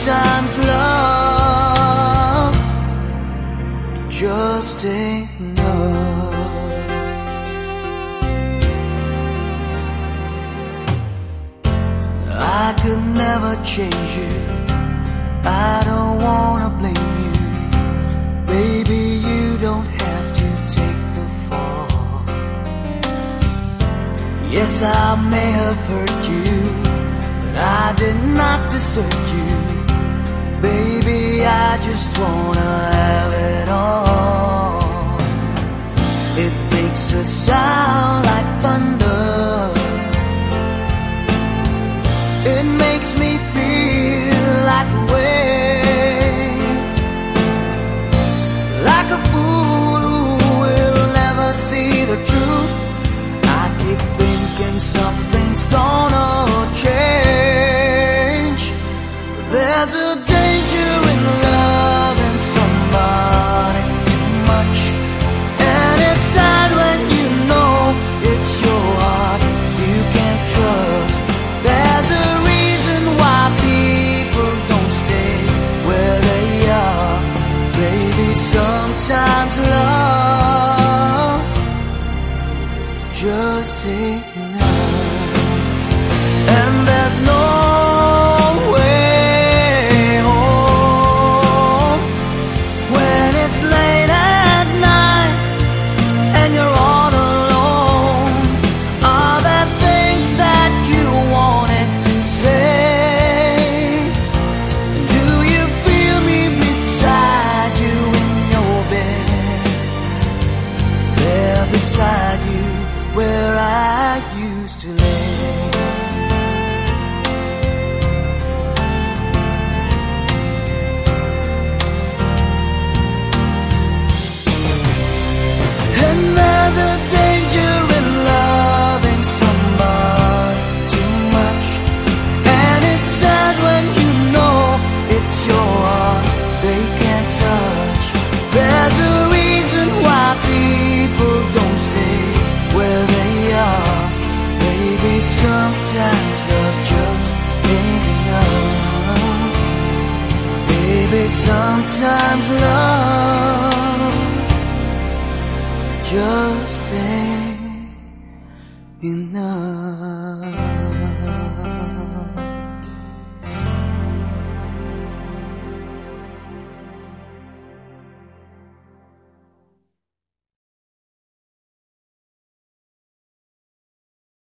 sometimes love just ain't enough. I could never change you. I don't wanna blame you. Baby, you don't have to take the fall. Yes, I may have hurt you, but I did not desert you. Baby, I just wanna have it all. It makes a sound like thunder. It makes me just ain't Sometimes love just ain't enough. Baby, sometimes love just ain't enough.